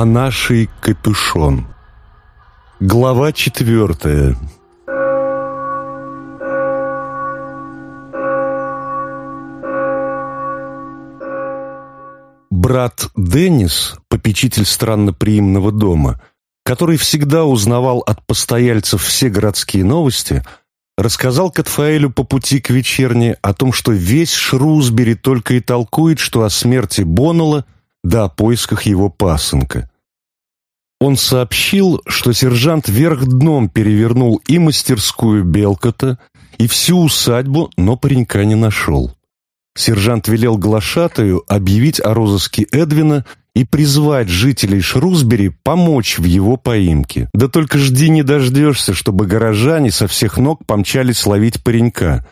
Монаший капюшон. Глава четвертая. Брат Деннис, попечитель странноприимного дома, который всегда узнавал от постояльцев все городские новости, рассказал Катфаэлю по пути к вечерне о том, что весь Шрусбери только и толкует, что о смерти Боннелла да о поисках его пасынка. Он сообщил, что сержант вверх дном перевернул и мастерскую Белкота, и всю усадьбу, но паренька не нашел. Сержант велел глашатаю объявить о розыске Эдвина и призвать жителей Шрусбери помочь в его поимке. Да только жди не дождешься, чтобы горожане со всех ног помчались ловить паренька.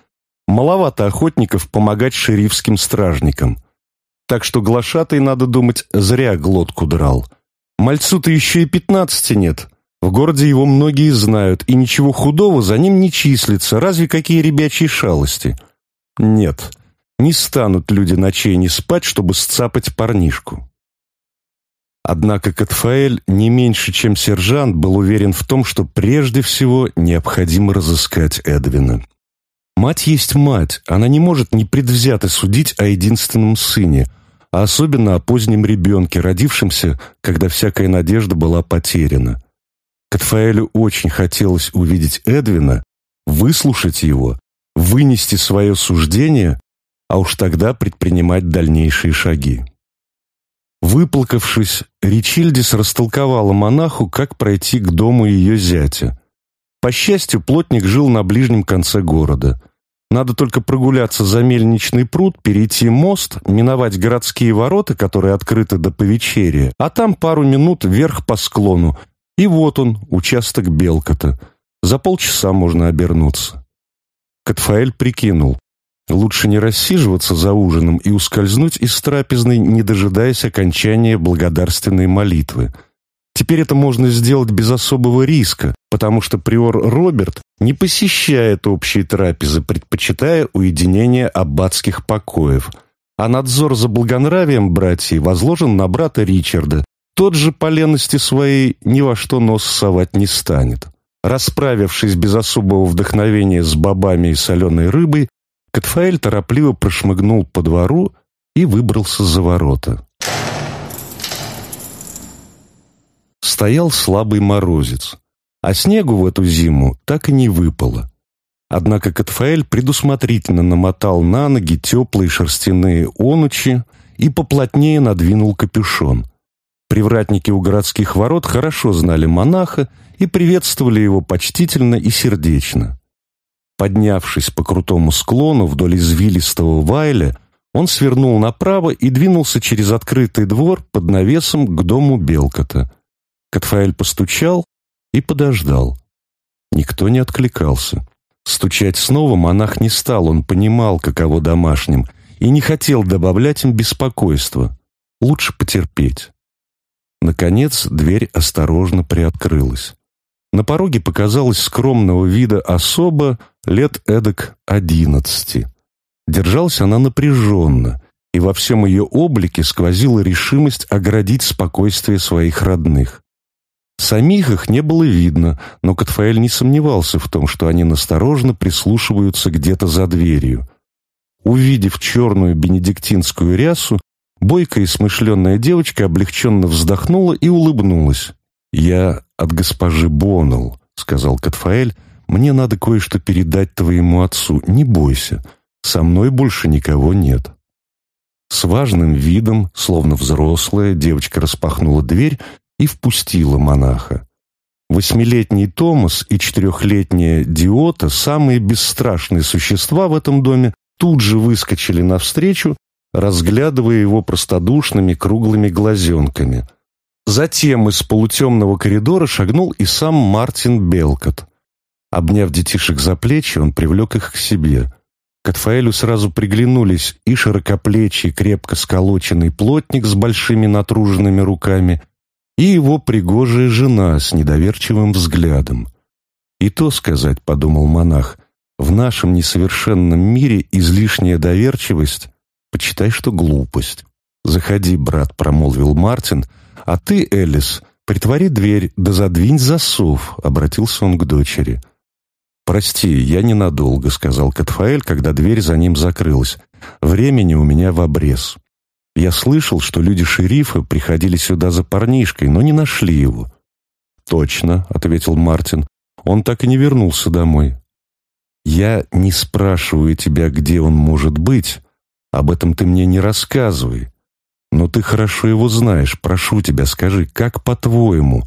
Маловато охотников помогать шерифским стражникам. Так что глашатай, надо думать, зря глотку драл. Мальцу-то еще и пятнадцати нет. В городе его многие знают, и ничего худого за ним не числится, разве какие ребячьи шалости. Нет, не станут люди ночей не спать, чтобы сцапать парнишку. Однако Катфаэль не меньше, чем сержант, был уверен в том, что прежде всего необходимо разыскать Эдвина. Мать есть мать, она не может непредвзято судить о единственном сыне – а особенно о позднем ребенке, родившемся, когда всякая надежда была потеряна. Катфаэлю очень хотелось увидеть Эдвина, выслушать его, вынести свое суждение, а уж тогда предпринимать дальнейшие шаги. Выплакавшись, Ричильдис растолковала монаху, как пройти к дому ее зятя. По счастью, плотник жил на ближнем конце города. Надо только прогуляться за мельничный пруд, перейти мост, миновать городские ворота, которые открыты до повечерия, а там пару минут вверх по склону. И вот он, участок Белкота. За полчаса можно обернуться. Катфаэль прикинул. Лучше не рассиживаться за ужином и ускользнуть из трапезной, не дожидаясь окончания благодарственной молитвы – Теперь это можно сделать без особого риска, потому что приор Роберт не посещает общие трапезы, предпочитая уединение аббатских покоев. А надзор за благонравием братьев возложен на брата Ричарда. Тот же по лености своей ни во что нос совать не станет. Расправившись без особого вдохновения с бобами и соленой рыбой, Катфаэль торопливо прошмыгнул по двору и выбрался за ворота. стоял слабый морозец, а снегу в эту зиму так и не выпало. Однако Катфаэль предусмотрительно намотал на ноги теплые шерстяные онучи и поплотнее надвинул капюшон. Привратники у городских ворот хорошо знали монаха и приветствовали его почтительно и сердечно. Поднявшись по крутому склону вдоль извилистого вайля, он свернул направо и двинулся через открытый двор под навесом к дому Белкота. Катфаэль постучал и подождал. Никто не откликался. Стучать снова монах не стал, он понимал, каково домашним, и не хотел добавлять им беспокойства. Лучше потерпеть. Наконец дверь осторожно приоткрылась. На пороге показалась скромного вида особа лет эдак одиннадцати. Держалась она напряженно, и во всем ее облике сквозила решимость оградить спокойствие своих родных. Самих их не было видно, но Катфаэль не сомневался в том, что они насторожно прислушиваются где-то за дверью. Увидев черную бенедиктинскую рясу, бойкая и смышленная девочка облегченно вздохнула и улыбнулась. «Я от госпожи Боннелл», — сказал Катфаэль, — «мне надо кое-что передать твоему отцу, не бойся, со мной больше никого нет». С важным видом, словно взрослая, девочка распахнула дверь и впустила монаха. Восьмилетний Томас и четырехлетняя Диота, самые бесстрашные существа в этом доме, тут же выскочили навстречу, разглядывая его простодушными круглыми глазенками. Затем из полутемного коридора шагнул и сам Мартин Белкот. Обняв детишек за плечи, он привлек их к себе. К сразу приглянулись и широкоплечий, крепко сколоченный плотник с большими натруженными руками – и его пригожая жена с недоверчивым взглядом. «И то сказать», — подумал монах, — «в нашем несовершенном мире излишняя доверчивость, почитай, что глупость». «Заходи, брат», — промолвил Мартин, — «а ты, Элис, притвори дверь да задвинь засов», — обратился он к дочери. «Прости, я ненадолго», — сказал Катфаэль, когда дверь за ним закрылась. «Времени у меня в обрез». Я слышал, что люди шерифа приходили сюда за парнишкой, но не нашли его. «Точно», — ответил Мартин, — «он так и не вернулся домой». «Я не спрашиваю тебя, где он может быть. Об этом ты мне не рассказывай. Но ты хорошо его знаешь. Прошу тебя, скажи, как по-твоему,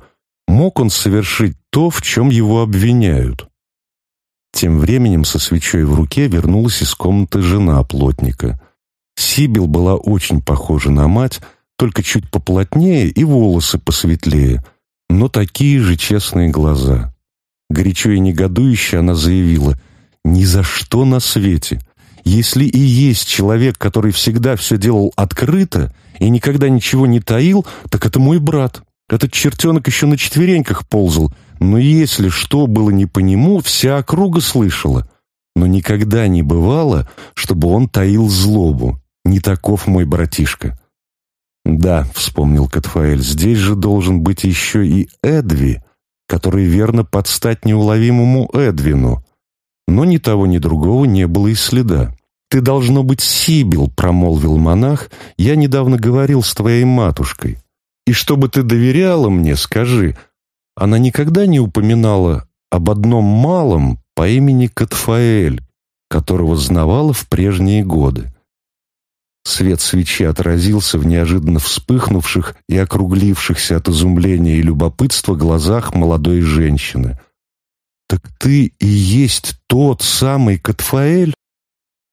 мог он совершить то, в чем его обвиняют?» Тем временем со свечой в руке вернулась из комнаты жена плотника — Сибил была очень похожа на мать, только чуть поплотнее и волосы посветлее, но такие же честные глаза. Горячо и негодующе она заявила «Ни за что на свете!» Если и есть человек, который всегда все делал открыто и никогда ничего не таил, так это мой брат. Этот чертенок еще на четвереньках ползал, но если что было не по нему, вся округа слышала. Но никогда не бывало, чтобы он таил злобу. Не таков мой братишка. Да, вспомнил Катфаэль, здесь же должен быть еще и Эдви, который верно подстать неуловимому Эдвину. Но ни того, ни другого не было и следа. «Ты, должно быть, Сибил», — промолвил монах, — «я недавно говорил с твоей матушкой. И чтобы ты доверяла мне, скажи, она никогда не упоминала об одном малом по имени Катфаэль, которого знавала в прежние годы. Свет свечи отразился в неожиданно вспыхнувших и округлившихся от изумления и любопытства глазах молодой женщины. «Так ты и есть тот самый Катфаэль?»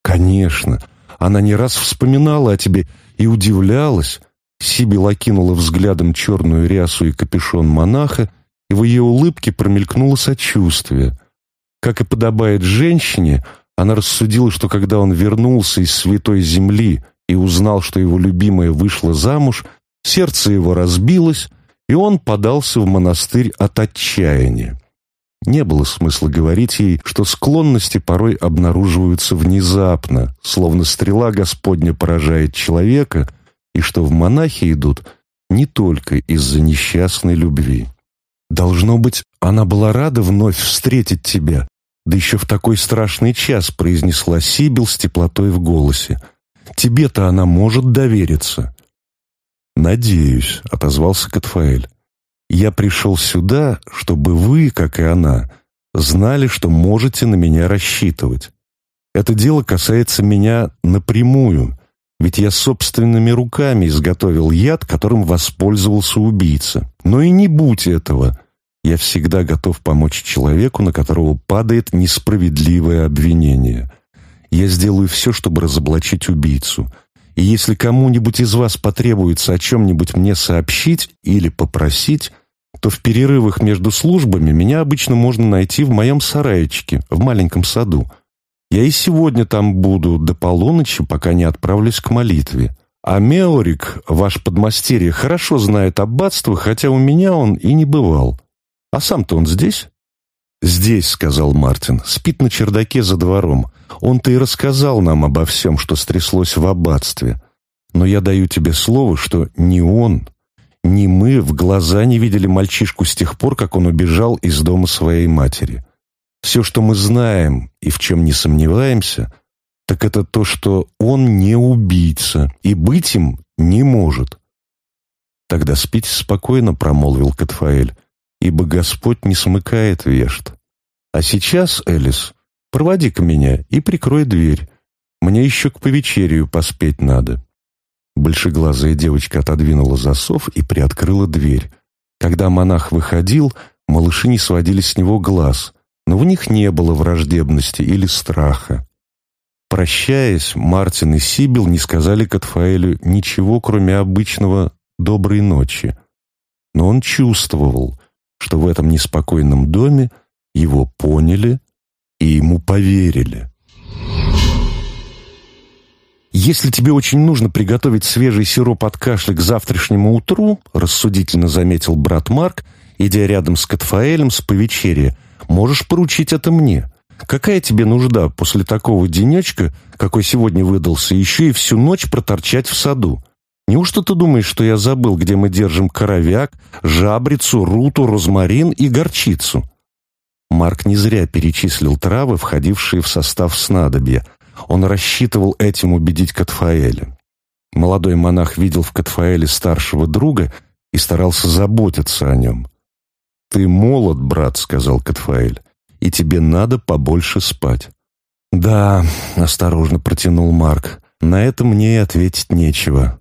«Конечно. Она не раз вспоминала о тебе и удивлялась». Сибил окинула взглядом черную рясу и капюшон монаха, и в ее улыбке промелькнуло сочувствие. Как и подобает женщине, она рассудила, что когда он вернулся из святой земли и узнал, что его любимая вышла замуж, сердце его разбилось, и он подался в монастырь от отчаяния. Не было смысла говорить ей, что склонности порой обнаруживаются внезапно, словно стрела Господня поражает человека, и что в монахи идут не только из-за несчастной любви. «Должно быть, она была рада вновь встретить тебя, да еще в такой страшный час», произнесла Сибил с теплотой в голосе – Тебе-то она может довериться». «Надеюсь», — отозвался Катфаэль. «Я пришел сюда, чтобы вы, как и она, знали, что можете на меня рассчитывать. Это дело касается меня напрямую, ведь я собственными руками изготовил яд, которым воспользовался убийца. Но и не будь этого. Я всегда готов помочь человеку, на которого падает несправедливое обвинение. Я сделаю все, чтобы разоблачить убийцу. И если кому-нибудь из вас потребуется о чем-нибудь мне сообщить или попросить, то в перерывах между службами меня обычно можно найти в моем сараечке, в маленьком саду. Я и сегодня там буду до полуночи, пока не отправлюсь к молитве. А Меорик, ваш подмастерье, хорошо знает аббатство, хотя у меня он и не бывал. А сам-то он здесь?» «Здесь», — сказал Мартин, — «спит на чердаке за двором. Он-то и рассказал нам обо всем, что стряслось в аббатстве. Но я даю тебе слово, что ни он, ни мы в глаза не видели мальчишку с тех пор, как он убежал из дома своей матери. Все, что мы знаем и в чем не сомневаемся, так это то, что он не убийца и быть им не может». «Тогда спите спокойно», — промолвил Катфаэль ибо Господь не смыкает вешт. А сейчас, Элис, проводи-ка меня и прикрой дверь. Мне еще к повечерию поспеть надо». Большеглазая девочка отодвинула засов и приоткрыла дверь. Когда монах выходил, малыши не сводили с него глаз, но в них не было враждебности или страха. Прощаясь, Мартин и Сибил не сказали Катфаэлю ничего, кроме обычного «доброй ночи». Но он чувствовал, что в этом неспокойном доме его поняли и ему поверили. «Если тебе очень нужно приготовить свежий сироп от кашля к завтрашнему утру», рассудительно заметил брат Марк, идя рядом с Катфаэлем с повечерия, «можешь поручить это мне. Какая тебе нужда после такого денечка, какой сегодня выдался, еще и всю ночь проторчать в саду? Неужто ты думаешь, что я забыл, где мы держим коровяк, жабрицу, руту, розмарин и горчицу?» Марк не зря перечислил травы, входившие в состав снадобья. Он рассчитывал этим убедить Катфаэля. Молодой монах видел в Катфаэле старшего друга и старался заботиться о нем. «Ты молод, брат», — сказал Катфаэль, — «и тебе надо побольше спать». «Да», — осторожно протянул Марк, — «на это мне и ответить нечего.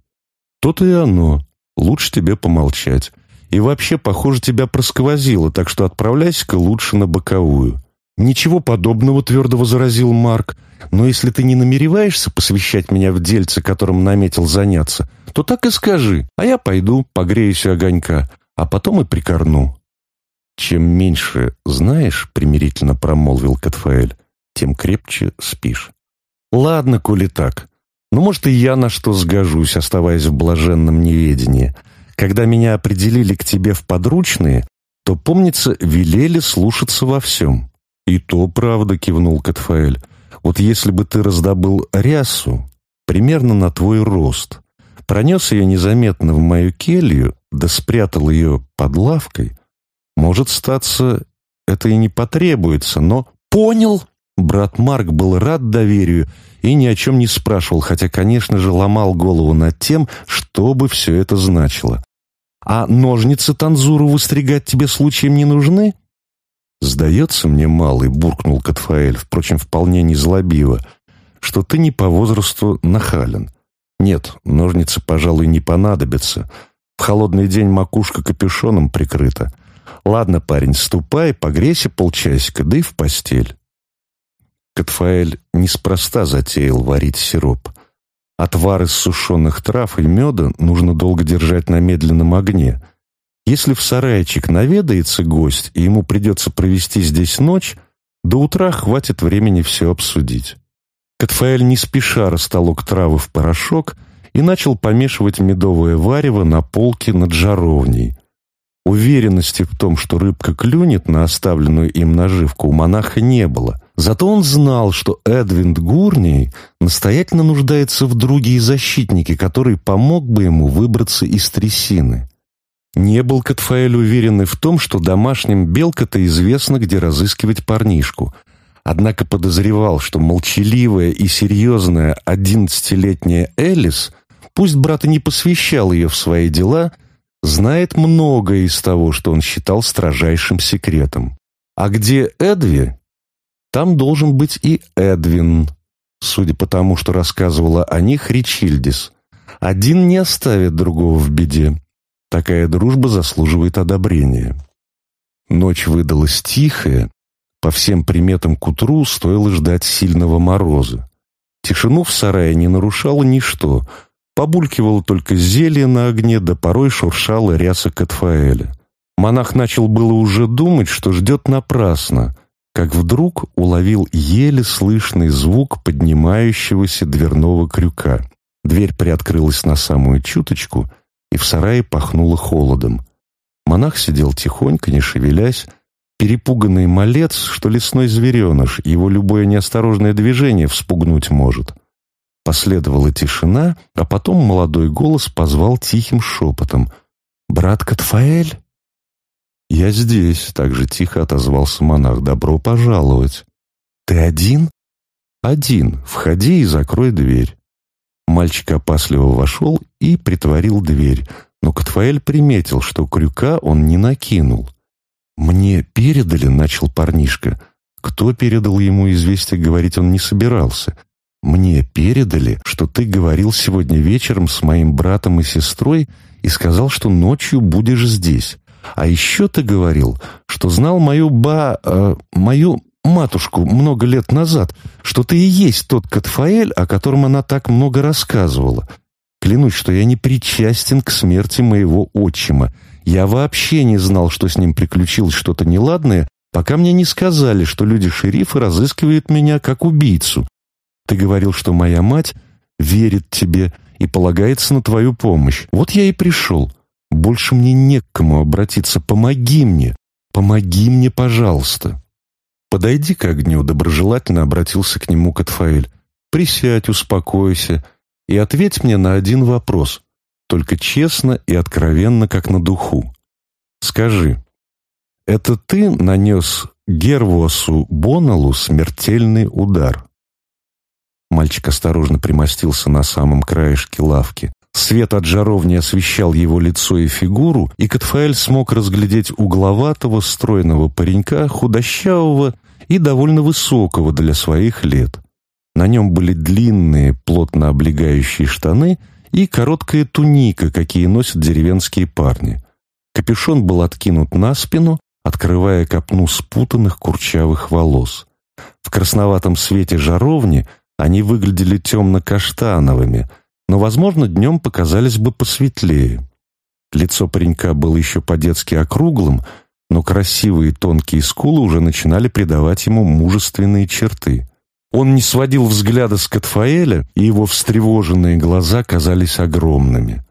То-то и оно. Лучше тебе помолчать. И вообще, похоже, тебя просквозило, так что отправляйся-ка лучше на боковую. Ничего подобного, твердо возразил Марк. Но если ты не намереваешься посвящать меня в дельце, которым наметил заняться, то так и скажи, а я пойду, погреюсь у огонька, а потом и прикорну. Чем меньше знаешь, примирительно промолвил Катфаэль, тем крепче спишь. Ладно, коли так. Ну может, и я на что сгожусь, оставаясь в блаженном неведении. Когда меня определили к тебе в подручные, то, помнится, велели слушаться во всем. И то правда, кивнул Катфаэль. Вот если бы ты раздобыл рясу, примерно на твой рост, пронес ее незаметно в мою келью, да спрятал ее под лавкой, может, статься, это и не потребуется, но... «Понял!» Брат Марк был рад доверию и ни о чем не спрашивал, хотя, конечно же, ломал голову над тем, что бы все это значило. «А ножницы Танзуру выстригать тебе случаем не нужны?» «Сдается мне, малый», — буркнул Катфаэль, впрочем, вполне незлобиво, «что ты не по возрасту нахален. Нет, ножницы, пожалуй, не понадобятся. В холодный день макушка капюшоном прикрыта. Ладно, парень, ступай, погрейся полчасика, да и в постель». Катфаэль неспроста затеял варить сироп. Отвар из сушеных трав и меда нужно долго держать на медленном огне. Если в сарайчик наведается гость, и ему придется провести здесь ночь, до утра хватит времени все обсудить. Катфаэль не спеша растолок травы в порошок и начал помешивать медовое варево на полке над жаровней. Уверенности в том, что рыбка клюнет на оставленную им наживку, у монаха не было — Зато он знал, что Эдвин Гурни настоятельно нуждается в друге и защитнике, который помог бы ему выбраться из трясины. Не был Катфаэль уверен в том, что домашним белка то известно, где разыскивать парнишку. Однако подозревал, что молчаливая и серьезная одиннадцатилетняя Элис, пусть брат и не посвящал ее в свои дела, знает многое из того, что он считал строжайшим секретом. А где Эдви, там должен быть и Эдвин, судя по тому, что рассказывала о них Ричильдис. Один не оставит другого в беде. Такая дружба заслуживает одобрения. Ночь выдалась тихая. По всем приметам к утру стоило ждать сильного мороза. Тишину в сарае не нарушало ничто. Побулькивало только зелье на огне, да порой шуршала ряса Катфаэля. Монах начал было уже думать, что ждет напрасно — как вдруг уловил еле слышный звук поднимающегося дверного крюка. Дверь приоткрылась на самую чуточку, и в сарае пахнуло холодом. Монах сидел тихонько, не шевелясь, перепуганный малец, что лесной звереныш, его любое неосторожное движение вспугнуть может. Последовала тишина, а потом молодой голос позвал тихим шепотом. «Брат Катфаэль?» «Я здесь», — также тихо отозвался монах. «Добро пожаловать». «Ты один?» «Один. Входи и закрой дверь». Мальчик опасливо вошел и притворил дверь, но Катфаэль приметил, что крюка он не накинул. «Мне передали», — начал парнишка. «Кто передал ему известие, говорить он не собирался. Мне передали, что ты говорил сегодня вечером с моим братом и сестрой и сказал, что ночью будешь здесь. А еще ты говорил, что знал мою ба... Э, мою матушку много лет назад, что ты и есть тот Катфаэль, о котором она так много рассказывала. Клянусь, что я не причастен к смерти моего отчима. Я вообще не знал, что с ним приключилось что-то неладное, пока мне не сказали, что люди шерифа разыскивают меня как убийцу. Ты говорил, что моя мать верит тебе и полагается на твою помощь. Вот я и пришел. Больше мне не к кому обратиться. Помоги мне! Помоги мне, пожалуйста!» «Подойди к огню», — доброжелательно обратился к нему Катфаэль. «Присядь, успокойся и ответь мне на один вопрос, только честно и откровенно, как на духу. Скажи, это ты нанес Гервосу Боналу смертельный удар?» Мальчик осторожно примостился на самом краешке лавки. Свет от жаровни освещал его лицо и фигуру, и Катфаэль смог разглядеть угловатого, стройного паренька, худощавого и довольно высокого для своих лет. На нем были длинные, плотно облегающие штаны и короткая туника, какие носят деревенские парни. Капюшон был откинут на спину, открывая копну спутанных курчавых волос. В красноватом свете жаровни они выглядели темно-каштановыми – но, возможно, днем показались бы посветлее. Лицо паренька было еще по-детски округлым, но красивые тонкие скулы уже начинали придавать ему мужественные черты. Он не сводил взгляда с Катфаэля, и его встревоженные глаза казались огромными.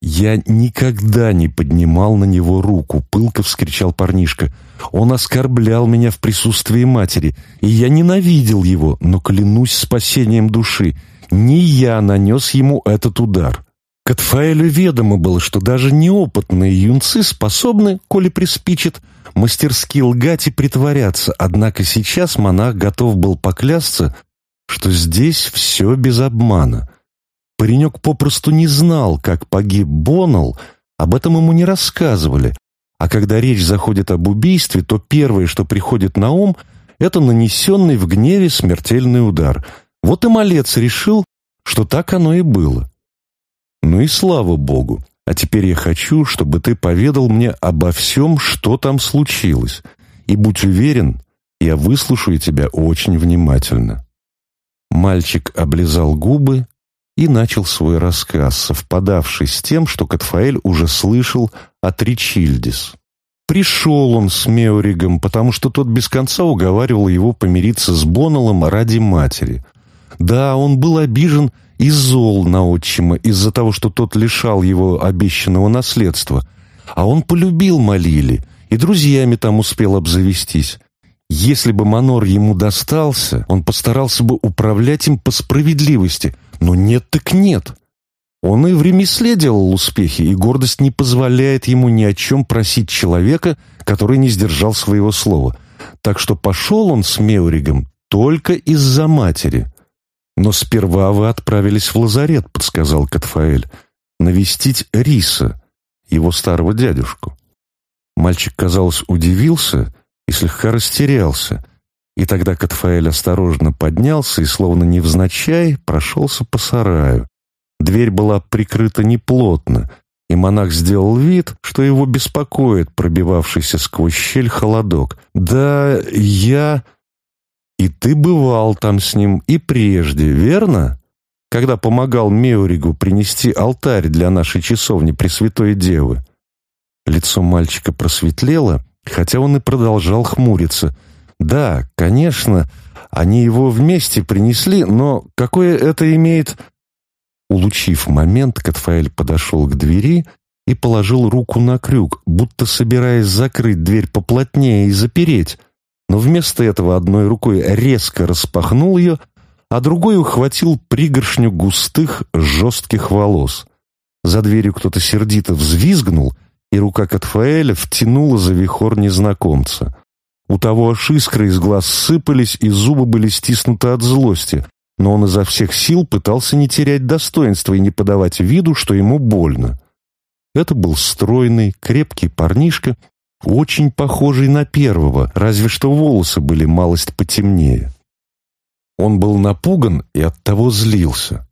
«Я никогда не поднимал на него руку!» — пылко вскричал парнишка. «Он оскорблял меня в присутствии матери, и я ненавидел его, но клянусь спасением души. Не я нанес ему этот удар. Катфаэлю ведомо было, что даже неопытные юнцы способны, коли приспичит, мастерски лгать и притворяться, однако сейчас монах готов был поклясться, что здесь все без обмана. Паренек попросту не знал, как погиб Боннелл, об этом ему не рассказывали, а когда речь заходит об убийстве, то первое, что приходит на ум, это нанесенный в гневе смертельный удар — вот и молец решил, что так оно и было. Ну и слава богу. А теперь я хочу, чтобы ты поведал мне обо всем, что там случилось. И будь уверен, я выслушаю тебя очень внимательно. Мальчик облизал губы и начал свой рассказ, совпадавший с тем, что Катфаэль уже слышал от Ричильдис. Пришел он с Меоригом, потому что тот без конца уговаривал его помириться с Боннеллом ради матери — да, он был обижен и зол на отчима из-за того, что тот лишал его обещанного наследства. А он полюбил Малили и друзьями там успел обзавестись. Если бы Манор ему достался, он постарался бы управлять им по справедливости, но нет так нет. Он и в ремесле делал успехи, и гордость не позволяет ему ни о чем просить человека, который не сдержал своего слова. Так что пошел он с Меуригом только из-за матери. «Но сперва вы отправились в лазарет», — подсказал Катфаэль, — «навестить Риса, его старого дядюшку». Мальчик, казалось, удивился и слегка растерялся, и тогда Катфаэль осторожно поднялся и, словно невзначай, прошелся по сараю. Дверь была прикрыта неплотно, и монах сделал вид, что его беспокоит пробивавшийся сквозь щель холодок. «Да, я...» И ты бывал там с ним и прежде, верно? Когда помогал Меоригу принести алтарь для нашей часовни Пресвятой Девы. Лицо мальчика просветлело, хотя он и продолжал хмуриться. Да, конечно, они его вместе принесли, но какое это имеет... Улучив момент, Катфаэль подошел к двери и положил руку на крюк, будто собираясь закрыть дверь поплотнее и запереть но вместо этого одной рукой резко распахнул ее, а другой ухватил пригоршню густых, жестких волос. За дверью кто-то сердито взвизгнул, и рука Катфаэля втянула за вихор незнакомца. У того аж искры из глаз сыпались, и зубы были стиснуты от злости, но он изо всех сил пытался не терять достоинства и не подавать виду, что ему больно. Это был стройный, крепкий парнишка очень похожий на первого, разве что волосы были малость потемнее. Он был напуган и оттого злился.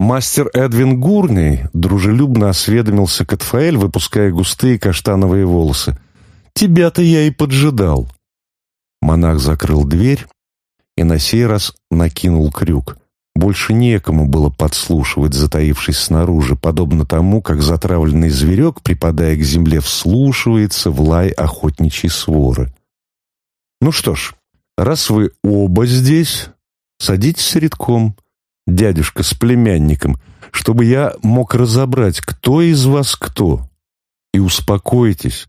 Мастер Эдвин Гурни дружелюбно осведомился Катфаэль, выпуская густые каштановые волосы. «Тебя-то я и поджидал». Монах закрыл дверь и на сей раз накинул крюк. Больше некому было подслушивать, затаившись снаружи, подобно тому, как затравленный зверек, припадая к земле, вслушивается в лай охотничьей своры. «Ну что ж, раз вы оба здесь, садитесь редком, дядюшка с племянником, чтобы я мог разобрать, кто из вас кто, и успокойтесь.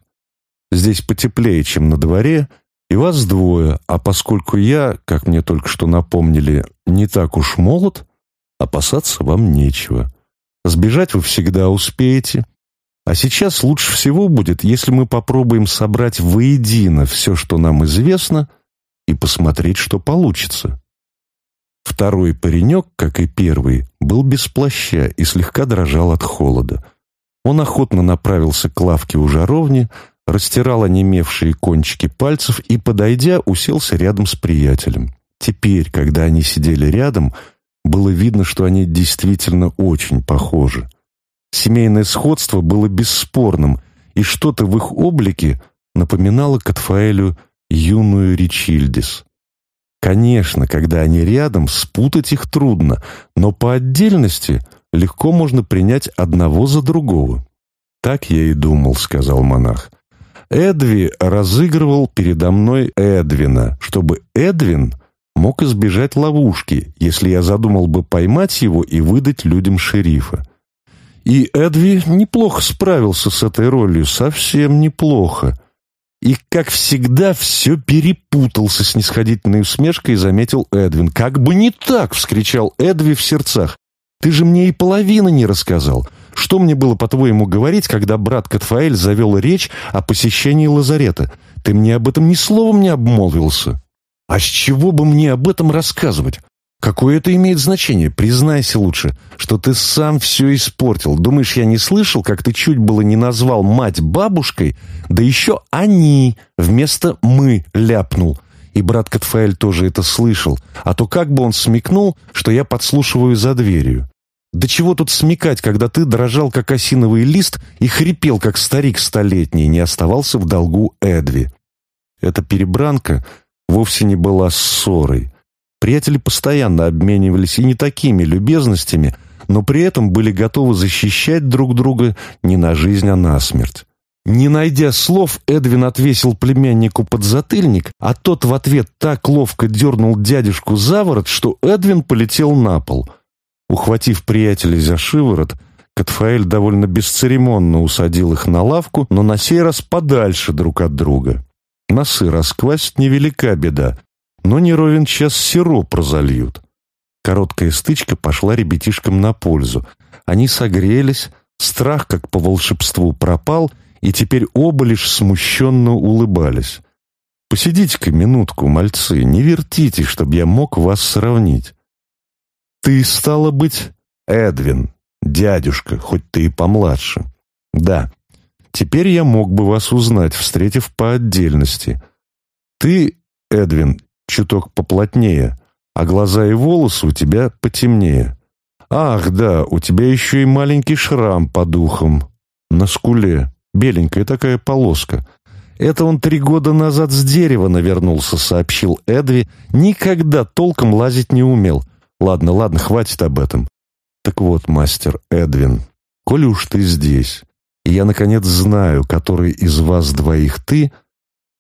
Здесь потеплее, чем на дворе, — и вас двое, а поскольку я, как мне только что напомнили, не так уж молод, опасаться вам нечего. Сбежать вы всегда успеете. А сейчас лучше всего будет, если мы попробуем собрать воедино все, что нам известно, и посмотреть, что получится. Второй паренек, как и первый, был без плаща и слегка дрожал от холода. Он охотно направился к лавке у жаровни, Растирала немевшие кончики пальцев и, подойдя, уселся рядом с приятелем. Теперь, когда они сидели рядом, было видно, что они действительно очень похожи. Семейное сходство было бесспорным, и что-то в их облике напоминало Катфаэлю юную Ричильдис. Конечно, когда они рядом, спутать их трудно, но по отдельности легко можно принять одного за другого. «Так я и думал», — сказал монах. Эдви разыгрывал передо мной Эдвина, чтобы Эдвин мог избежать ловушки, если я задумал бы поймать его и выдать людям шерифа. И Эдви неплохо справился с этой ролью, совсем неплохо. И, как всегда, все перепутался с нисходительной усмешкой, заметил Эдвин. «Как бы не так!» — вскричал Эдви в сердцах. «Ты же мне и половины не рассказал. Что мне было, по-твоему, говорить, когда брат Катфаэль завел речь о посещении лазарета? Ты мне об этом ни словом не обмолвился. А с чего бы мне об этом рассказывать? Какое это имеет значение? Признайся лучше, что ты сам все испортил. Думаешь, я не слышал, как ты чуть было не назвал мать бабушкой? Да еще «они» вместо «мы» ляпнул. И брат Катфаэль тоже это слышал. А то как бы он смекнул, что я подслушиваю за дверью. Да чего тут смекать, когда ты дрожал, как осиновый лист, и хрипел, как старик столетний, не оставался в долгу Эдви. Эта перебранка вовсе не была ссорой. Приятели постоянно обменивались и не такими любезностями, но при этом были готовы защищать друг друга не на жизнь, а на смерть. Не найдя слов, Эдвин отвесил племяннику подзатыльник, а тот в ответ так ловко дернул дядюшку за ворот, что Эдвин полетел на пол — Ухватив приятелей за шиворот, Катфаэль довольно бесцеремонно усадил их на лавку, но на сей раз подальше друг от друга. Носы расквасить невелика беда, но не ровен час сироп разольют. Короткая стычка пошла ребятишкам на пользу. Они согрелись, страх, как по волшебству, пропал, и теперь оба лишь смущенно улыбались. «Посидите-ка минутку, мальцы, не вертите, чтобы я мог вас сравнить. «Ты, стало быть, Эдвин, дядюшка, хоть ты и помладше. Да, теперь я мог бы вас узнать, встретив по отдельности. Ты, Эдвин, чуток поплотнее, а глаза и волосы у тебя потемнее. Ах, да, у тебя еще и маленький шрам по духам. На скуле, беленькая такая полоска». «Это он три года назад с дерева навернулся», — сообщил Эдви. «Никогда толком лазить не умел. Ладно, ладно, хватит об этом. Так вот, мастер Эдвин, коли уж ты здесь, и я, наконец, знаю, который из вас двоих ты,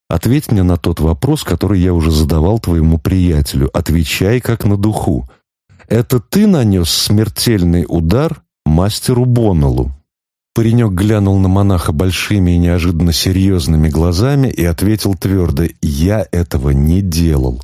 ответь мне на тот вопрос, который я уже задавал твоему приятелю. Отвечай как на духу. Это ты нанес смертельный удар мастеру Боннеллу?» Паренек глянул на монаха большими и неожиданно серьезными глазами и ответил твердо «Я этого не делал.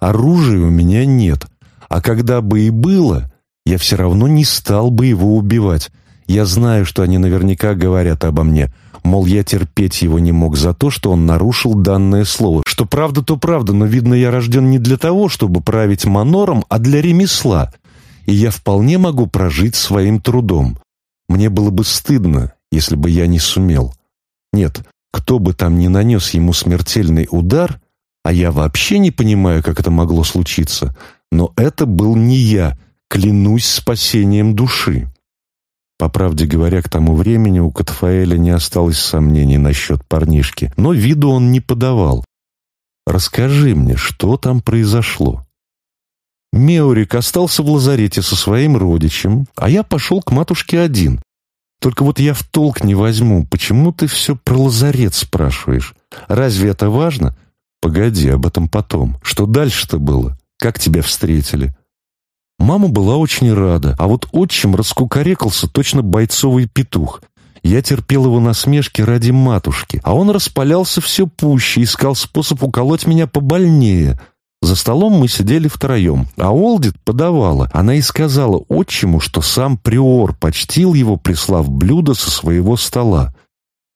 Оружия у меня нет. А когда бы и было, я все равно не стал бы его убивать. Я знаю, что они наверняка говорят обо мне. Мол, я терпеть его не мог за то, что он нарушил данное слово. Что правда, то правда, но, видно, я рожден не для того, чтобы править манором, а для ремесла. И я вполне могу прожить своим трудом. Мне было бы стыдно, если бы я не сумел. Нет, кто бы там ни нанес ему смертельный удар — а я вообще не понимаю, как это могло случиться. Но это был не я, клянусь спасением души. По правде говоря, к тому времени у Катфаэля не осталось сомнений насчет парнишки, но виду он не подавал. «Расскажи мне, что там произошло?» Меорик остался в лазарете со своим родичем, а я пошел к матушке один. Только вот я в толк не возьму, почему ты все про лазарет спрашиваешь? Разве это важно?» Погоди, об этом потом. Что дальше-то было? Как тебя встретили? Мама была очень рада, а вот отчим раскукарекался точно бойцовый петух. Я терпел его насмешки ради матушки, а он распалялся все пуще, искал способ уколоть меня побольнее. За столом мы сидели втроем, а Олдит подавала. Она и сказала отчиму, что сам приор почтил его, прислав блюдо со своего стола.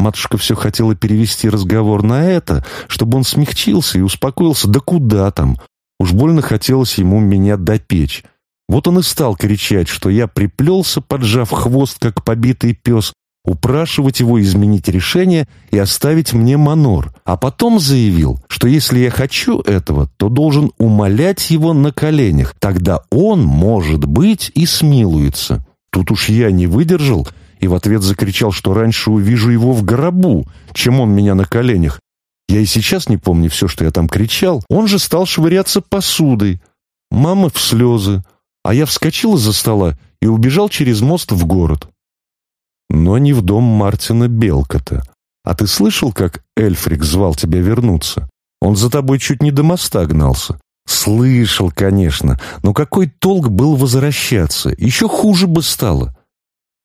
Матушка все хотела перевести разговор на это, чтобы он смягчился и успокоился. Да куда там? Уж больно хотелось ему меня допечь. Вот он и стал кричать, что я приплелся, поджав хвост, как побитый пес, упрашивать его изменить решение и оставить мне манор, а потом заявил, что если я хочу этого, то должен умолять его на коленях, тогда он, может быть, и смилуется. Тут уж я не выдержал и в ответ закричал, что раньше увижу его в гробу, чем он меня на коленях. Я и сейчас не помню все, что я там кричал. Он же стал швыряться посудой. Мама в слезы. А я вскочил из-за стола и убежал через мост в город. Но не в дом Мартина Белкота. А ты слышал, как Эльфрик звал тебя вернуться? Он за тобой чуть не до моста гнался. Слышал, конечно, но какой толк был возвращаться? Еще хуже бы стало.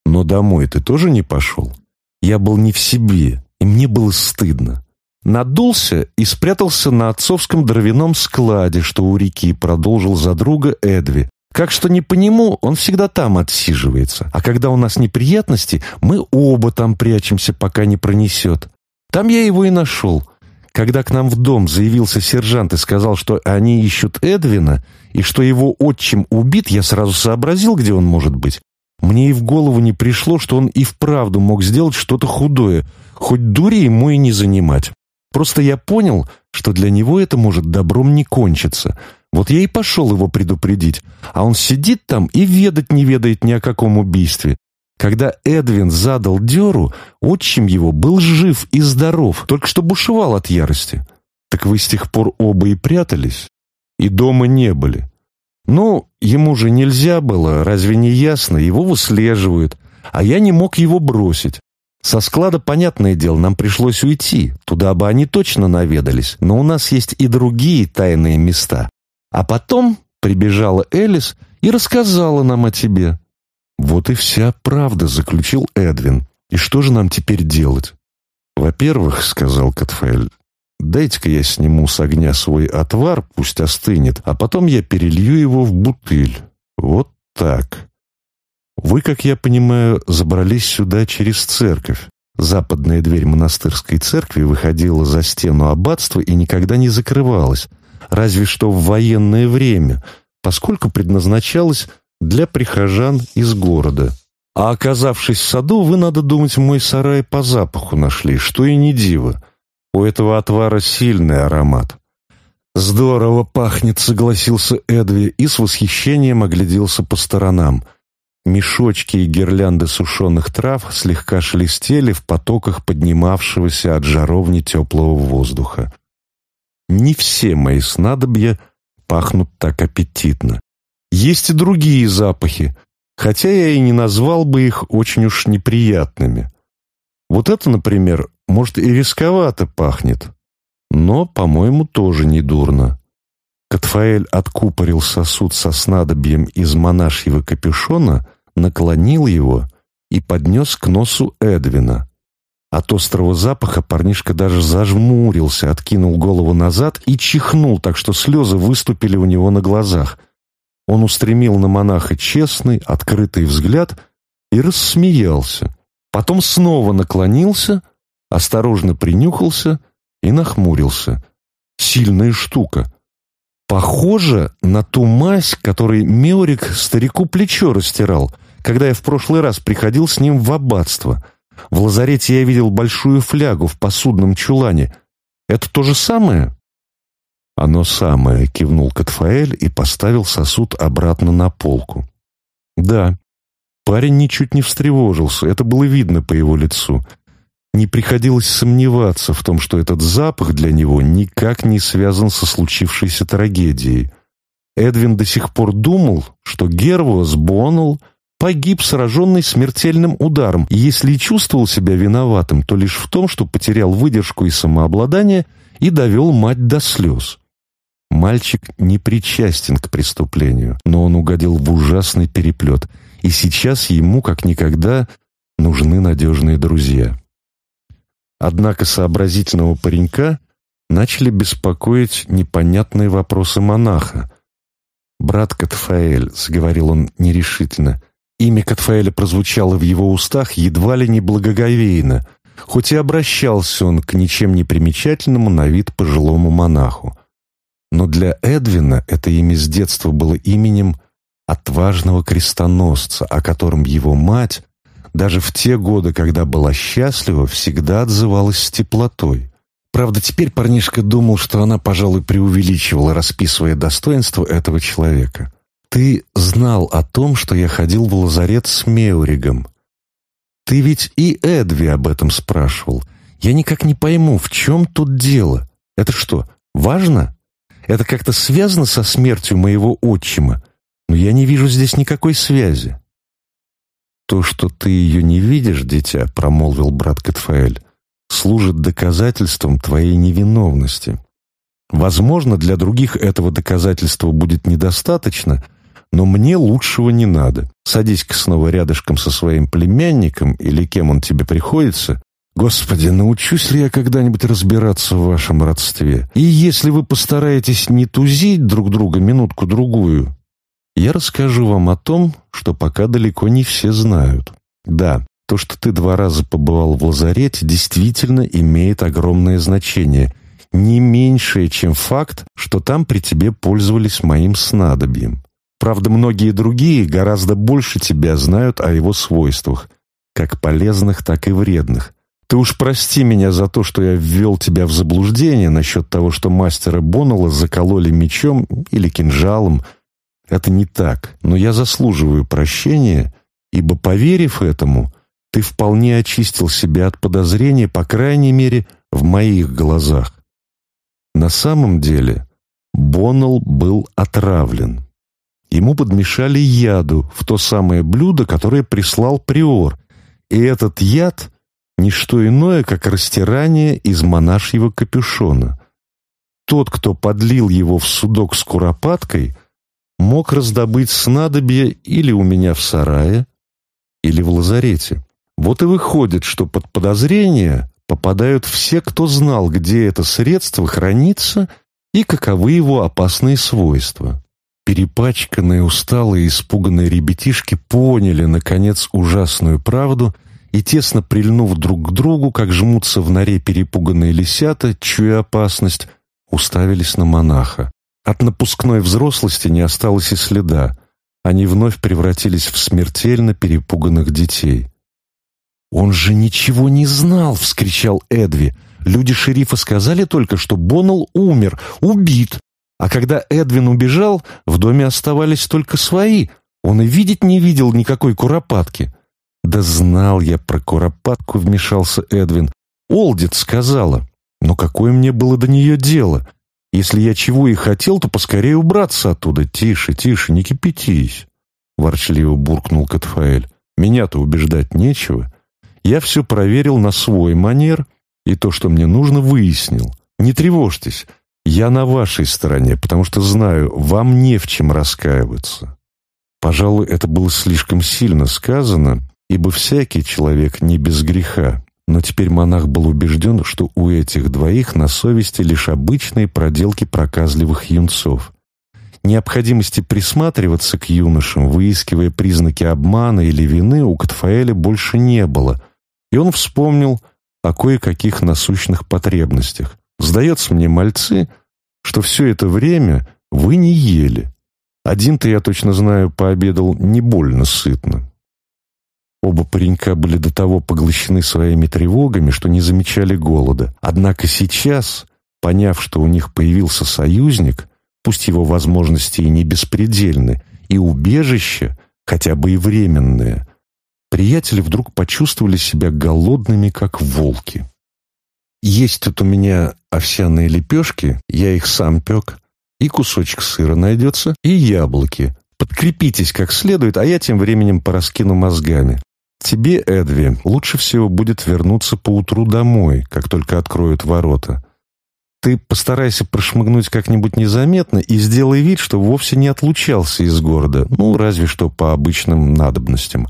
Но домой ты тоже не пошел? Я был не в себе, и мне было стыдно. Надулся и спрятался на отцовском дровяном складе, что у реки, продолжил за друга Эдви. Как что не по нему, он всегда там отсиживается. А когда у нас неприятности, мы оба там прячемся, пока не пронесет. Там я его и нашел. Когда к нам в дом заявился сержант и сказал, что они ищут Эдвина, и что его отчим убит, я сразу сообразил, где он может быть. Мне и в голову не пришло, что он и вправду мог сделать что-то худое, хоть дури ему и не занимать. Просто я понял, что для него это может добром не кончиться. Вот я и пошел его предупредить, а он сидит там и ведать не ведает ни о каком убийстве. Когда Эдвин задал дёру, отчим его был жив и здоров, только что бушевал от ярости. Так вы с тех пор оба и прятались, и дома не были. Ну, ему же нельзя было, разве не ясно? Его выслеживают. А я не мог его бросить. Со склада, понятное дело, нам пришлось уйти. Туда бы они точно наведались. Но у нас есть и другие тайные места. А потом прибежала Элис и рассказала нам о тебе. Вот и вся правда, заключил Эдвин. И что же нам теперь делать? Во-первых, сказал Катфаэль, Дайте-ка я сниму с огня свой отвар, пусть остынет, а потом я перелью его в бутыль. Вот так. Вы, как я понимаю, забрались сюда через церковь. Западная дверь монастырской церкви выходила за стену аббатства и никогда не закрывалась, разве что в военное время, поскольку предназначалась для прихожан из города. А оказавшись в саду, вы, надо думать, мой сарай по запаху нашли, что и не диво. У этого отвара сильный аромат. «Здорово пахнет», — согласился Эдви и с восхищением огляделся по сторонам. Мешочки и гирлянды сушеных трав слегка шелестели в потоках поднимавшегося от жаровни теплого воздуха. «Не все мои снадобья пахнут так аппетитно. Есть и другие запахи, хотя я и не назвал бы их очень уж неприятными. Вот это, например, может, и рисковато пахнет, но, по-моему, тоже недурно. Катфаэль откупорил сосуд со снадобьем из монашьего капюшона, наклонил его и поднес к носу Эдвина. От острого запаха парнишка даже зажмурился, откинул голову назад и чихнул, так что слезы выступили у него на глазах. Он устремил на монаха честный, открытый взгляд и рассмеялся. Потом снова наклонился — осторожно принюхался и нахмурился. Сильная штука. Похоже на ту мазь, которой Меорик старику плечо растирал, когда я в прошлый раз приходил с ним в аббатство. В лазарете я видел большую флягу в посудном чулане. Это то же самое? Оно самое, кивнул Катфаэль и поставил сосуд обратно на полку. Да, Парень ничуть не встревожился, это было видно по его лицу. Не приходилось сомневаться в том, что этот запах для него никак не связан со случившейся трагедией. Эдвин до сих пор думал, что Гервас Боннелл погиб, сраженный смертельным ударом, и если чувствовал себя виноватым, то лишь в том, что потерял выдержку и самообладание и довел мать до слез. Мальчик не причастен к преступлению, но он угодил в ужасный переплет, и сейчас ему, как никогда, нужны надежные друзья. Однако сообразительного паренька начали беспокоить непонятные вопросы монаха. «Брат Катфаэль», — заговорил он нерешительно, — имя Катфаэля прозвучало в его устах едва ли не благоговейно, хоть и обращался он к ничем не примечательному на вид пожилому монаху. Но для Эдвина это имя с детства было именем отважного крестоносца, о котором его мать даже в те годы, когда была счастлива, всегда отзывалась с теплотой. Правда, теперь парнишка думал, что она, пожалуй, преувеличивала, расписывая достоинство этого человека. «Ты знал о том, что я ходил в лазарет с Меуригом. Ты ведь и Эдви об этом спрашивал. Я никак не пойму, в чем тут дело. Это что, важно? Это как-то связано со смертью моего отчима? Но я не вижу здесь никакой связи». «То, что ты ее не видишь, дитя», — промолвил брат Катфаэль, «служит доказательством твоей невиновности. Возможно, для других этого доказательства будет недостаточно, но мне лучшего не надо. Садись-ка снова рядышком со своим племянником или кем он тебе приходится. Господи, научусь ли я когда-нибудь разбираться в вашем родстве? И если вы постараетесь не тузить друг друга минутку-другую, я расскажу вам о том, что пока далеко не все знают. Да, то, что ты два раза побывал в лазарете, действительно имеет огромное значение, не меньшее, чем факт, что там при тебе пользовались моим снадобьем. Правда, многие другие гораздо больше тебя знают о его свойствах, как полезных, так и вредных. Ты уж прости меня за то, что я ввел тебя в заблуждение насчет того, что мастера Боннелла закололи мечом или кинжалом – это не так, но я заслуживаю прощения, ибо, поверив этому, ты вполне очистил себя от подозрения, по крайней мере, в моих глазах. На самом деле Боннелл был отравлен. Ему подмешали яду в то самое блюдо, которое прислал приор, и этот яд — ничто иное, как растирание из монашьего капюшона. Тот, кто подлил его в судок с куропаткой — мог раздобыть снадобье или у меня в сарае, или в лазарете. Вот и выходит, что под подозрение попадают все, кто знал, где это средство хранится и каковы его опасные свойства. Перепачканные, усталые, испуганные ребятишки поняли, наконец, ужасную правду и, тесно прильнув друг к другу, как жмутся в норе перепуганные лисята, чуя опасность, уставились на монаха. От напускной взрослости не осталось и следа. Они вновь превратились в смертельно перепуганных детей. «Он же ничего не знал!» — вскричал Эдви. «Люди шерифа сказали только, что Боннелл умер, убит. А когда Эдвин убежал, в доме оставались только свои. Он и видеть не видел никакой куропатки». «Да знал я про куропатку», — вмешался Эдвин. «Олдит сказала. Но какое мне было до нее дело? Если я чего и хотел, то поскорее убраться оттуда. Тише, тише, не кипятись, — ворчливо буркнул Катфаэль. Меня-то убеждать нечего. Я все проверил на свой манер и то, что мне нужно, выяснил. Не тревожьтесь, я на вашей стороне, потому что знаю, вам не в чем раскаиваться. Пожалуй, это было слишком сильно сказано, ибо всякий человек не без греха. Но теперь монах был убежден, что у этих двоих на совести лишь обычные проделки проказливых юнцов. Необходимости присматриваться к юношам, выискивая признаки обмана или вины, у Катфаэля больше не было, и он вспомнил о кое-каких насущных потребностях. «Сдается мне, мальцы, что все это время вы не ели. Один-то, я точно знаю, пообедал не больно сытно. Оба паренька были до того поглощены своими тревогами, что не замечали голода. Однако сейчас, поняв, что у них появился союзник, пусть его возможности и не беспредельны, и убежище, хотя бы и временное, приятели вдруг почувствовали себя голодными, как волки. «Есть тут у меня овсяные лепешки, я их сам пек, и кусочек сыра найдется, и яблоки. Подкрепитесь как следует, а я тем временем пораскину мозгами. Тебе, Эдви, лучше всего будет вернуться поутру домой, как только откроют ворота. Ты постарайся прошмыгнуть как-нибудь незаметно и сделай вид, что вовсе не отлучался из города, ну, разве что по обычным надобностям.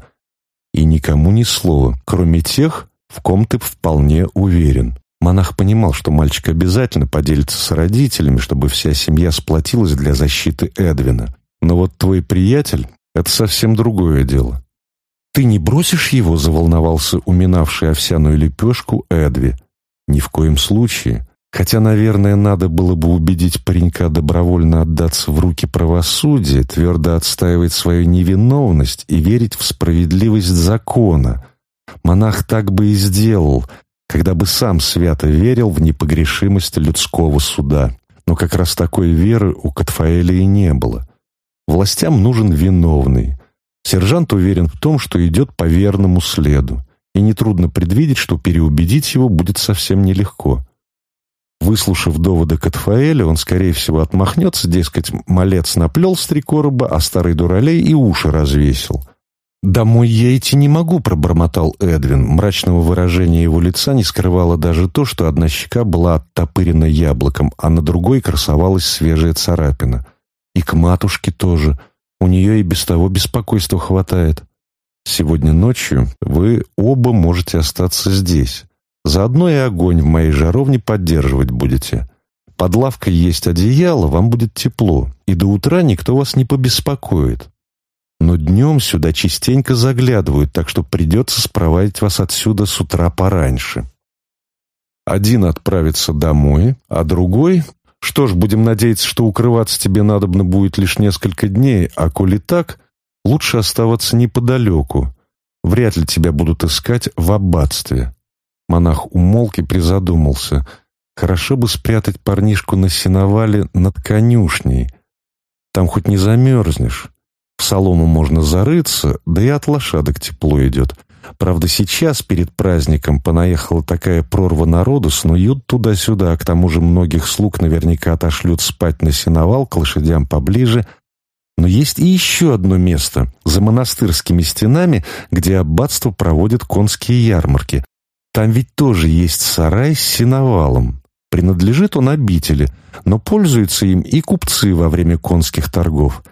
И никому ни слова, кроме тех, в ком ты вполне уверен. Монах понимал, что мальчик обязательно поделится с родителями, чтобы вся семья сплотилась для защиты Эдвина. Но вот твой приятель — это совсем другое дело. «Ты не бросишь его?» — заволновался уминавший овсяную лепешку Эдви. «Ни в коем случае. Хотя, наверное, надо было бы убедить паренька добровольно отдаться в руки правосудия, твердо отстаивать свою невиновность и верить в справедливость закона. Монах так бы и сделал, когда бы сам свято верил в непогрешимость людского суда. Но как раз такой веры у Катфаэля и не было. Властям нужен виновный, Сержант уверен в том, что идет по верному следу, и нетрудно предвидеть, что переубедить его будет совсем нелегко. Выслушав доводы Катфаэля, он, скорее всего, отмахнется, дескать, малец наплел с три короба, а старый дуралей и уши развесил. «Домой я идти не могу», — пробормотал Эдвин. Мрачного выражения его лица не скрывало даже то, что одна щека была оттопырена яблоком, а на другой красовалась свежая царапина. «И к матушке тоже. У нее и без того беспокойства хватает. Сегодня ночью вы оба можете остаться здесь. Заодно и огонь в моей жаровне поддерживать будете. Под лавкой есть одеяло, вам будет тепло, и до утра никто вас не побеспокоит. Но днем сюда частенько заглядывают, так что придется спровадить вас отсюда с утра пораньше. Один отправится домой, а другой что ж, будем надеяться, что укрываться тебе надобно будет лишь несколько дней, а коли так, лучше оставаться неподалеку. Вряд ли тебя будут искать в аббатстве». Монах умолк и призадумался. «Хорошо бы спрятать парнишку на сеновале над конюшней. Там хоть не замерзнешь. В солому можно зарыться, да и от лошадок тепло идет. Правда, сейчас перед праздником понаехала такая прорва народу, снуют туда-сюда, а к тому же многих слуг наверняка отошлют спать на сеновал, к лошадям поближе. Но есть и еще одно место, за монастырскими стенами, где аббатство проводит конские ярмарки. Там ведь тоже есть сарай с сеновалом. Принадлежит он обители, но пользуются им и купцы во время конских торгов.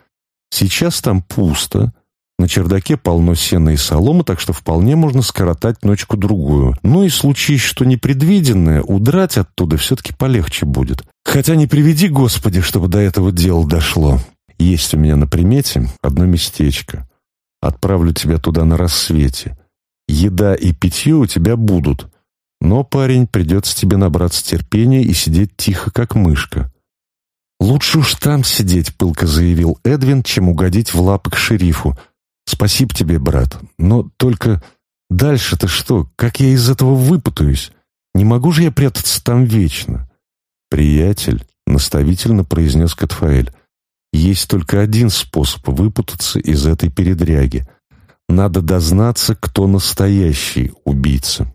Сейчас там пусто, на чердаке полно сена и соломы, так что вполне можно скоротать ночку-другую. Ну и случись что непредвиденное, удрать оттуда все-таки полегче будет. Хотя не приведи, Господи, чтобы до этого дела дошло. Есть у меня на примете одно местечко. Отправлю тебя туда на рассвете. Еда и питье у тебя будут. Но, парень, придется тебе набраться терпения и сидеть тихо, как мышка. «Лучше уж там сидеть», — пылко заявил Эдвин, «чем угодить в лапы к шерифу». «Спасибо тебе, брат, но только дальше-то что? Как я из этого выпутаюсь? Не могу же я прятаться там вечно?» «Приятель», — наставительно произнес Катфаэль, «есть только один способ выпутаться из этой передряги. Надо дознаться, кто настоящий убийца.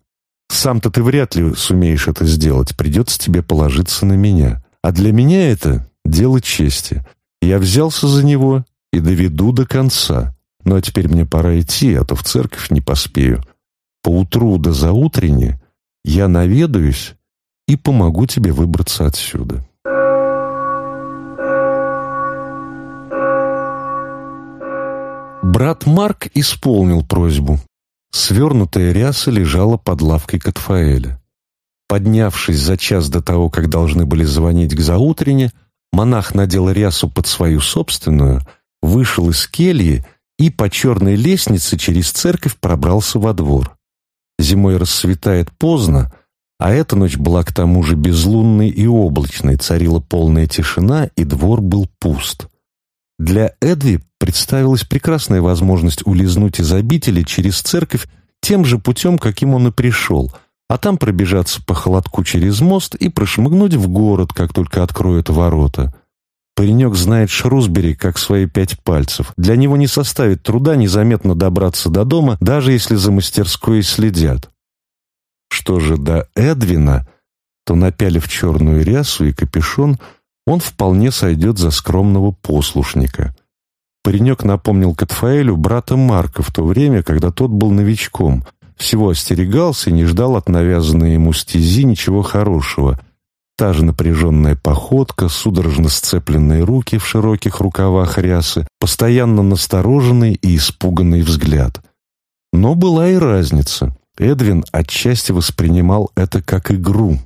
Сам-то ты вряд ли сумеешь это сделать, придется тебе положиться на меня. А для меня это дело чести. Я взялся за него и доведу до конца. Ну а теперь мне пора идти, а то в церковь не поспею. Поутру до заутренне я наведаюсь и помогу тебе выбраться отсюда. Брат Марк исполнил просьбу. Свернутая ряса лежала под лавкой Катфаэля. Поднявшись за час до того, как должны были звонить к заутрене, монах надел рясу под свою собственную, вышел из кельи и по черной лестнице через церковь пробрался во двор. Зимой расцветает поздно, а эта ночь была к тому же безлунной и облачной, царила полная тишина, и двор был пуст. Для Эдви представилась прекрасная возможность улизнуть из обители через церковь тем же путем, каким он и пришел, а там пробежаться по холодку через мост и прошмыгнуть в город, как только откроют ворота. Паренек знает Шрусбери как свои пять пальцев. Для него не составит труда незаметно добраться до дома, даже если за мастерской следят. Что же до Эдвина, то, напялив черную рясу и капюшон, он вполне сойдет за скромного послушника. Паренек напомнил Катфаэлю брата Марка в то время, когда тот был новичком. Всего остерегался и не ждал от навязанной ему стези ничего хорошего — та же напряженная походка, судорожно сцепленные руки в широких рукавах рясы, постоянно настороженный и испуганный взгляд. Но была и разница. Эдвин отчасти воспринимал это как игру.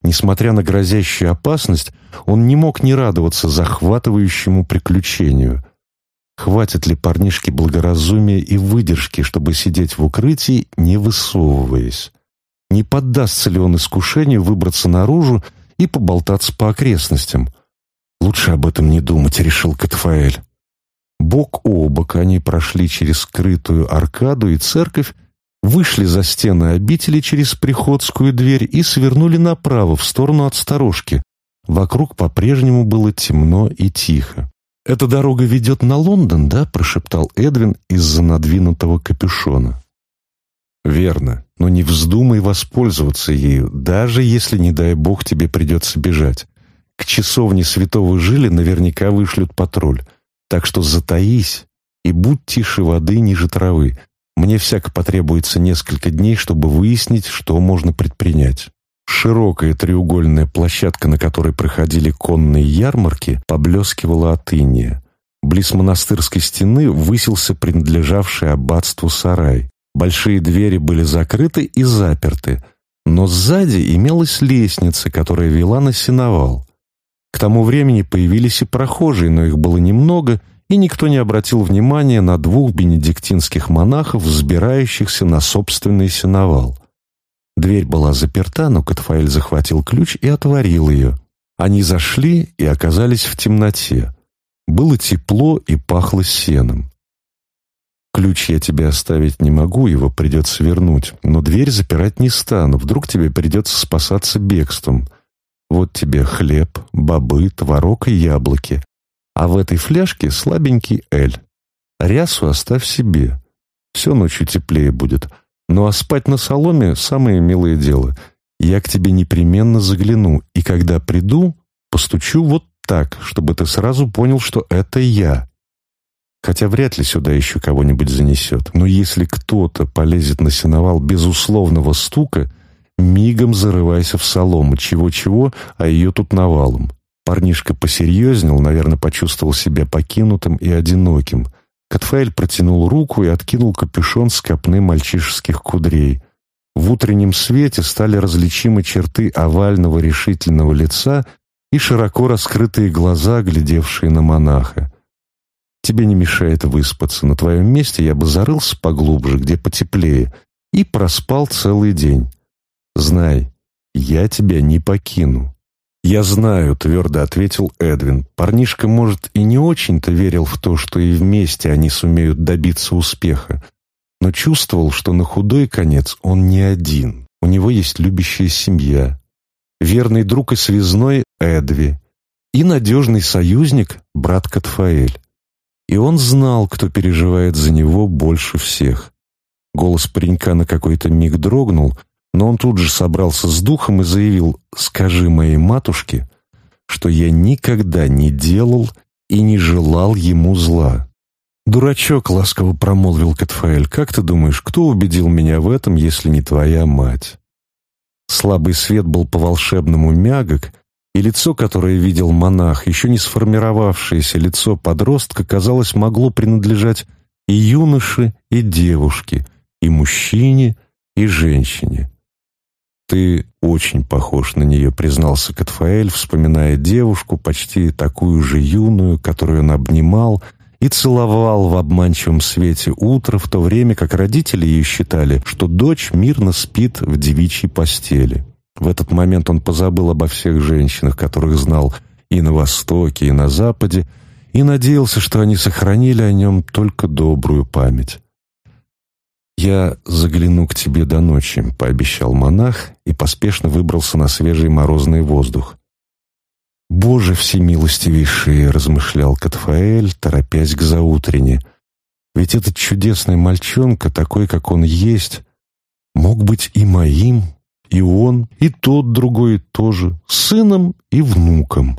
Несмотря на грозящую опасность, он не мог не радоваться захватывающему приключению. Хватит ли парнишке благоразумия и выдержки, чтобы сидеть в укрытии, не высовываясь? Не поддастся ли он искушению выбраться наружу и поболтаться по окрестностям. «Лучше об этом не думать», — решил Катфаэль. Бок о бок они прошли через скрытую аркаду и церковь, вышли за стены обители через приходскую дверь и свернули направо, в сторону от сторожки. Вокруг по-прежнему было темно и тихо. «Эта дорога ведет на Лондон, да?» — прошептал Эдвин из-за надвинутого капюшона. «Верно но не вздумай воспользоваться ею, даже если, не дай бог, тебе придется бежать. К часовне святого жили наверняка вышлют патруль, так что затаись и будь тише воды ниже травы. Мне всяко потребуется несколько дней, чтобы выяснить, что можно предпринять. Широкая треугольная площадка, на которой проходили конные ярмарки, поблескивала от иния. Близ монастырской стены высился принадлежавший аббатству сарай. Большие двери были закрыты и заперты, но сзади имелась лестница, которая вела на сеновал. К тому времени появились и прохожие, но их было немного, и никто не обратил внимания на двух бенедиктинских монахов, взбирающихся на собственный сеновал. Дверь была заперта, но Катфаэль захватил ключ и отворил ее. Они зашли и оказались в темноте. Было тепло и пахло сеном. Ключ я тебе оставить не могу, его придется вернуть. Но дверь запирать не стану. Вдруг тебе придется спасаться бегством. Вот тебе хлеб, бобы, творог и яблоки. А в этой фляжке слабенький эль. Рясу оставь себе. Все ночью теплее будет. Ну а спать на соломе — самое милое дело. Я к тебе непременно загляну, и когда приду, постучу вот так, чтобы ты сразу понял, что это я. Хотя вряд ли сюда еще кого-нибудь занесет. Но если кто-то полезет на сеновал без условного стука, мигом зарывайся в солому. Чего-чего, а ее тут навалом. Парнишка посерьезнел, наверное, почувствовал себя покинутым и одиноким. Катфаэль протянул руку и откинул капюшон с копны мальчишеских кудрей. В утреннем свете стали различимы черты овального решительного лица и широко раскрытые глаза, глядевшие на монаха. Тебе не мешает выспаться. На твоем месте я бы зарылся поглубже, где потеплее, и проспал целый день. Знай, я тебя не покину». «Я знаю», — твердо ответил Эдвин. «Парнишка, может, и не очень-то верил в то, что и вместе они сумеют добиться успеха, но чувствовал, что на худой конец он не один. У него есть любящая семья, верный друг и связной Эдви и надежный союзник брат Катфаэль. И он знал, кто переживает за него больше всех. Голос паренька на какой-то миг дрогнул, но он тут же собрался с духом и заявил «Скажи моей матушке, что я никогда не делал и не желал ему зла». «Дурачок», — ласково промолвил Катфаэль, — «как ты думаешь, кто убедил меня в этом, если не твоя мать?» Слабый свет был по-волшебному мягок, и лицо, которое видел монах, еще не сформировавшееся лицо подростка, казалось, могло принадлежать и юноше, и девушке, и мужчине, и женщине. «Ты очень похож на нее», — признался Катфаэль, вспоминая девушку, почти такую же юную, которую он обнимал и целовал в обманчивом свете утра в то время как родители ее считали, что дочь мирно спит в девичьей постели. В этот момент он позабыл обо всех женщинах, которых знал и на Востоке, и на Западе, и надеялся, что они сохранили о нем только добрую память. «Я загляну к тебе до ночи», — пообещал монах и поспешно выбрался на свежий морозный воздух. «Боже всемилостивейший!» — размышлял Катфаэль, торопясь к заутрене. «Ведь этот чудесный мальчонка, такой, как он есть, мог быть и моим и он, и тот другой тоже, сыном и внуком.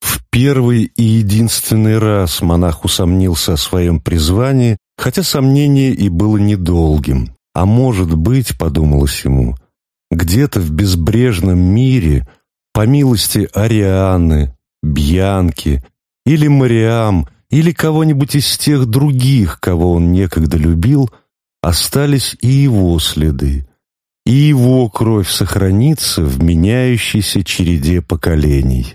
В первый и единственный раз монах усомнился о своем призвании, хотя сомнение и было недолгим. А может быть, подумалось ему, где-то в безбрежном мире, по милости Арианы, Бьянки или Мариам, или кого-нибудь из тех других, кого он некогда любил, остались и его следы и его кровь сохранится в меняющейся череде поколений.